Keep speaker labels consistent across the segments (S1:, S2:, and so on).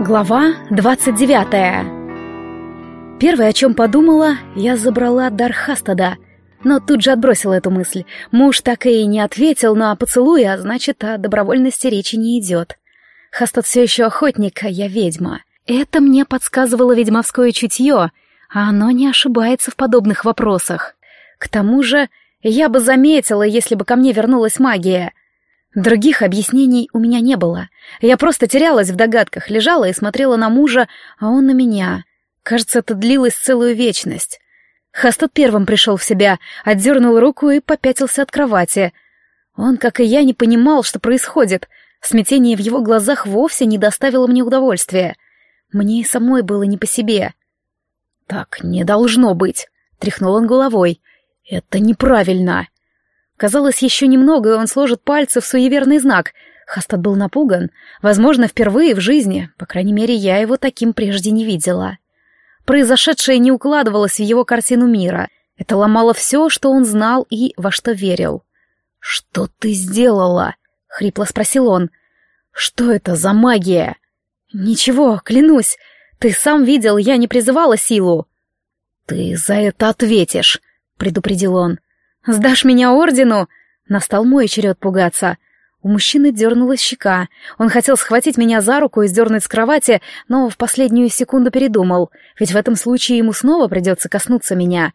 S1: Глава 29 Первое, о чем подумала, я забрала дар Хастада, но тут же отбросила эту мысль. Муж так и не ответил на поцелуй, а значит, о добровольности речи не идет. Хастад все еще охотник, а я ведьма. Это мне подсказывало ведьмовское чутье, а оно не ошибается в подобных вопросах. К тому же, я бы заметила, если бы ко мне вернулась магия. Других объяснений у меня не было. Я просто терялась в догадках, лежала и смотрела на мужа, а он на меня. Кажется, это длилось целую вечность. Хастад первым пришел в себя, отдернул руку и попятился от кровати. Он, как и я, не понимал, что происходит. Смятение в его глазах вовсе не доставило мне удовольствия. Мне и самой было не по себе. «Так не должно быть», — тряхнул он головой. «Это неправильно». Казалось, еще немного, и он сложит пальцы в суеверный знак. Хастад был напуган. Возможно, впервые в жизни. По крайней мере, я его таким прежде не видела. Произошедшее не укладывалось в его картину мира. Это ломало все, что он знал и во что верил. «Что ты сделала?» — хрипло спросил он. «Что это за магия?» «Ничего, клянусь. Ты сам видел, я не призывала силу». «Ты за это ответишь», — предупредил он. «Сдашь меня ордену?» Настал мой черед пугаться. У мужчины дернулась щека. Он хотел схватить меня за руку и сдернуть с кровати, но в последнюю секунду передумал, ведь в этом случае ему снова придется коснуться меня.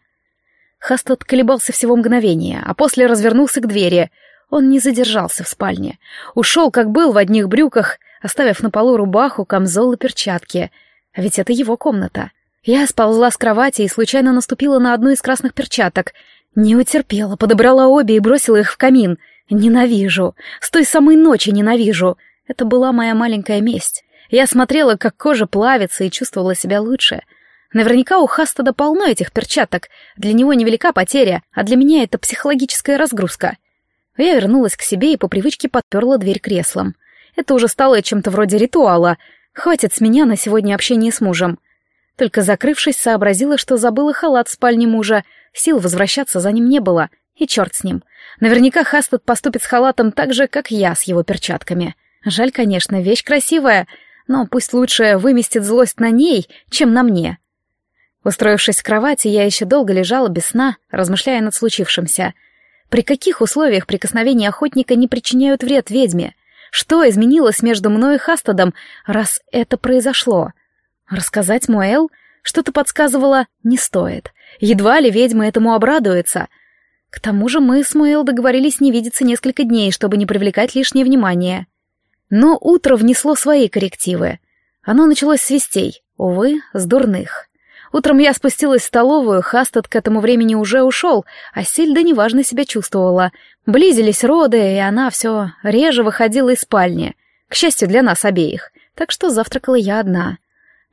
S1: Хастад колебался всего мгновение, а после развернулся к двери. Он не задержался в спальне. Ушел, как был, в одних брюках, оставив на полу рубаху, камзол и перчатки. А ведь это его комната. Я сползла с кровати и случайно наступила на одну из красных перчаток — не утерпела, подобрала обе и бросила их в камин. Ненавижу. С той самой ночи ненавижу. Это была моя маленькая месть. Я смотрела, как кожа плавится, и чувствовала себя лучше. Наверняка у Хастада полно этих перчаток. Для него невелика потеря, а для меня это психологическая разгрузка. Я вернулась к себе и по привычке подперла дверь креслом. Это уже стало чем-то вроде ритуала. Хватит с меня на сегодня общение с мужем. Только закрывшись, сообразила, что забыла халат в спальне мужа, Сил возвращаться за ним не было, и черт с ним. Наверняка Хастед поступит с халатом так же, как я с его перчатками. Жаль, конечно, вещь красивая, но пусть лучше выместит злость на ней, чем на мне. Устроившись в кровати, я еще долго лежала без сна, размышляя над случившимся. При каких условиях прикосновения охотника не причиняют вред ведьме? Что изменилось между мной и Хастадом, раз это произошло? Рассказать Муэл? Что-то подсказывало, не стоит. Едва ли ведьма этому обрадуется. К тому же мы с Муэл договорились не видеться несколько дней, чтобы не привлекать лишнее внимание. Но утро внесло свои коррективы. Оно началось с вестей, увы, с дурных. Утром я спустилась в столовую, Хастед к этому времени уже ушел, а Сильда неважно себя чувствовала. Близились роды, и она все реже выходила из спальни. К счастью для нас обеих. Так что завтракала я одна.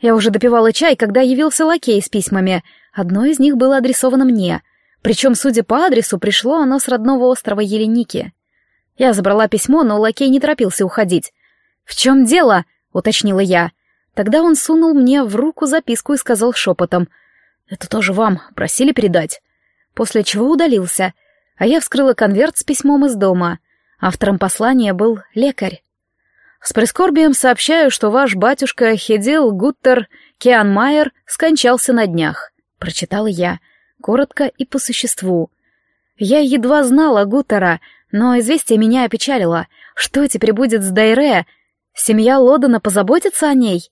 S1: Я уже допивала чай, когда явился лакей с письмами. Одно из них было адресовано мне. Причем, судя по адресу, пришло оно с родного острова Еленики. Я забрала письмо, но лакей не торопился уходить. «В чем дело?» — уточнила я. Тогда он сунул мне в руку записку и сказал шепотом. «Это тоже вам, просили передать». После чего удалился, а я вскрыла конверт с письмом из дома. Автором послания был лекарь. С прискорбием сообщаю, что ваш батюшка Хедил Гуттер Кианмайер скончался на днях. Прочитала я, коротко и по существу. Я едва знала Гуттера, но известие меня опечалило. Что теперь будет с Дайре? Семья Лодена позаботится о ней?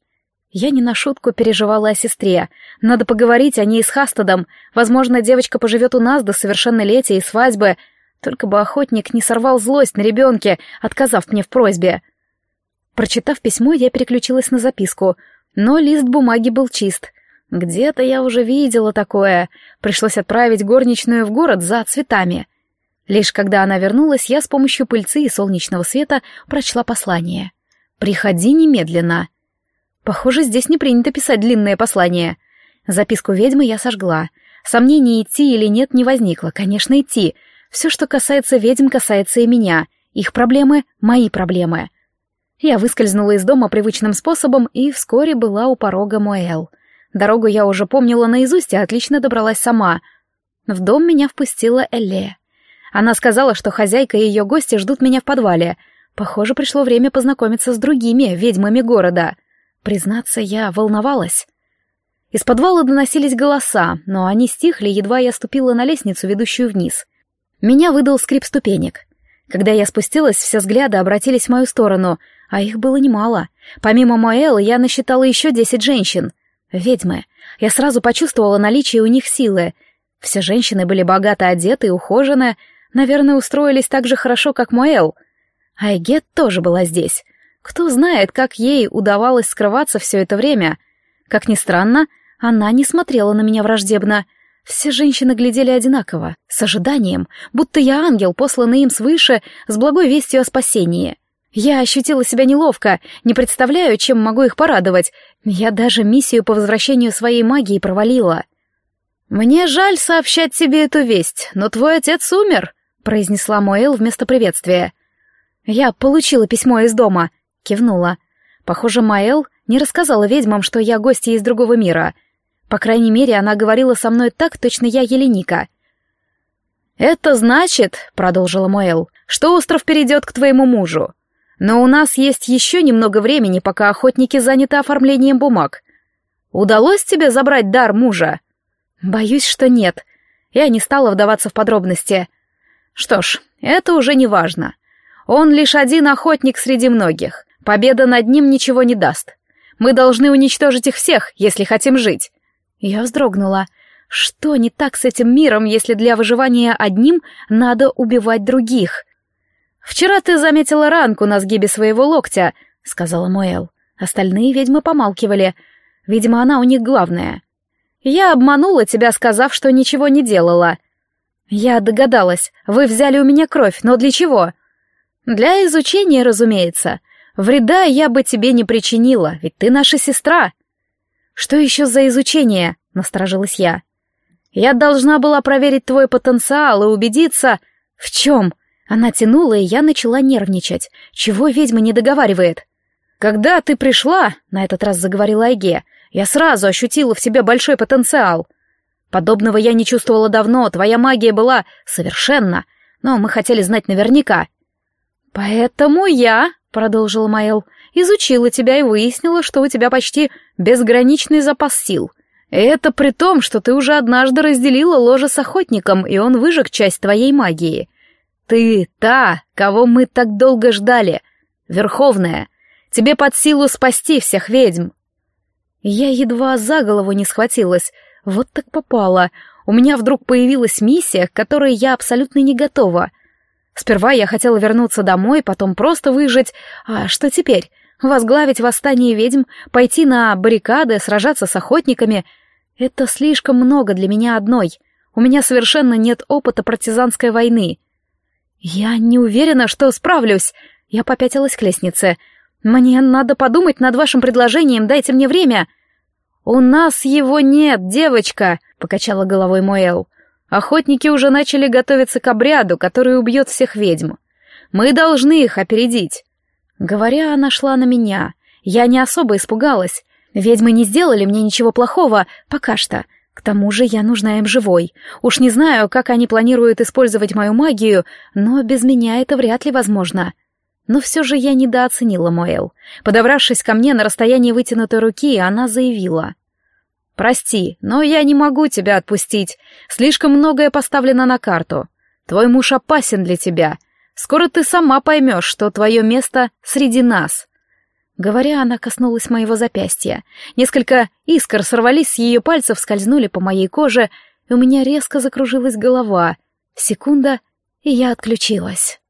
S1: Я не на шутку переживала о сестре. Надо поговорить о ней с Хастадом. Возможно, девочка поживет у нас до совершеннолетия и свадьбы. Только бы охотник не сорвал злость на ребенке, отказав мне в просьбе. Прочитав письмо, я переключилась на записку, но лист бумаги был чист. Где-то я уже видела такое. Пришлось отправить горничную в город за цветами. Лишь когда она вернулась, я с помощью пыльцы и солнечного света прочла послание. «Приходи немедленно». Похоже, здесь не принято писать длинные послания. Записку ведьмы я сожгла. Сомнений, идти или нет, не возникло. Конечно, идти. Все, что касается ведьм, касается и меня. Их проблемы — мои проблемы. Я выскользнула из дома привычным способом и вскоре была у порога Моэл. Дорогу я уже помнила наизусть и отлично добралась сама. В дом меня впустила Элле. Она сказала, что хозяйка и ее гости ждут меня в подвале. Похоже, пришло время познакомиться с другими ведьмами города. Признаться, я волновалась. Из подвала доносились голоса, но они стихли, едва я ступила на лестницу, ведущую вниз. Меня выдал скрип ступенек. Когда я спустилась, все взгляды обратились в мою сторону, а их было немало. Помимо Моэлы я насчитала еще десять женщин. Ведьмы. Я сразу почувствовала наличие у них силы. Все женщины были богато одеты и ухожены, наверное, устроились так же хорошо, как Моэл. Айгет тоже была здесь. Кто знает, как ей удавалось скрываться все это время. Как ни странно, она не смотрела на меня враждебно. Все женщины глядели одинаково, с ожиданием, будто я ангел, посланный им свыше, с благой вестью о спасении. Я ощутила себя неловко, не представляю, чем могу их порадовать. Я даже миссию по возвращению своей магии провалила. «Мне жаль сообщать тебе эту весть, но твой отец умер», — произнесла Моэл вместо приветствия. «Я получила письмо из дома», — кивнула. Похоже, Моэл не рассказала ведьмам, что я гостья из другого мира — по крайней мере, она говорила со мной так, точно я Еленика. «Это значит, — продолжила Моэл, — что остров перейдет к твоему мужу. Но у нас есть еще немного времени, пока охотники заняты оформлением бумаг. Удалось тебе забрать дар мужа?» «Боюсь, что нет. Я не стала вдаваться в подробности. Что ж, это уже не важно. Он лишь один охотник среди многих. Победа над ним ничего не даст. Мы должны уничтожить их всех, если хотим жить. Я вздрогнула. Что не так с этим миром, если для выживания одним надо убивать других? «Вчера ты заметила ранку на сгибе своего локтя», — сказала Моэл. Остальные ведьмы помалкивали. Видимо, она у них главная. «Я обманула тебя, сказав, что ничего не делала». «Я догадалась. Вы взяли у меня кровь, но для чего?» «Для изучения, разумеется. Вреда я бы тебе не причинила, ведь ты наша сестра». «Что еще за изучение?» — насторожилась я. «Я должна была проверить твой потенциал и убедиться...» «В чем?» Она тянула, и я начала нервничать. «Чего ведьма не договаривает?» «Когда ты пришла», — на этот раз заговорила Айге, «я сразу ощутила в себе большой потенциал. Подобного я не чувствовала давно, твоя магия была совершенна, но мы хотели знать наверняка». «Поэтому я», — продолжила Маэл, — «изучила тебя и выяснила, что у тебя почти безграничный запас сил. Это при том, что ты уже однажды разделила ложе с охотником, и он выжег часть твоей магии. Ты та, кого мы так долго ждали, Верховная. Тебе под силу спасти всех ведьм». Я едва за голову не схватилась. Вот так попало. У меня вдруг появилась миссия, к которой я абсолютно не готова. Сперва я хотела вернуться домой, потом просто выжить. А что теперь? Возглавить восстание ведьм, пойти на баррикады, сражаться с охотниками. Это слишком много для меня одной. У меня совершенно нет опыта партизанской войны. Я не уверена, что справлюсь. Я попятилась к лестнице. Мне надо подумать над вашим предложением, дайте мне время. У нас его нет, девочка, покачала головой Моэл. Охотники уже начали готовиться к обряду, который убьет всех ведьм. Мы должны их опередить. Говоря, она шла на меня. Я не особо испугалась. Ведьмы не сделали мне ничего плохого, пока что. К тому же я нужна им живой. Уж не знаю, как они планируют использовать мою магию, но без меня это вряд ли возможно. Но все же я недооценила Моэл. Подобравшись ко мне на расстоянии вытянутой руки, она заявила. «Прости, но я не могу тебя отпустить. Слишком многое поставлено на карту. Твой муж опасен для тебя. Скоро ты сама поймешь, что твое место среди нас». Говоря, она коснулась моего запястья. Несколько искр сорвались с ее пальцев, скользнули по моей коже, и у меня резко закружилась голова. Секунда, и я отключилась.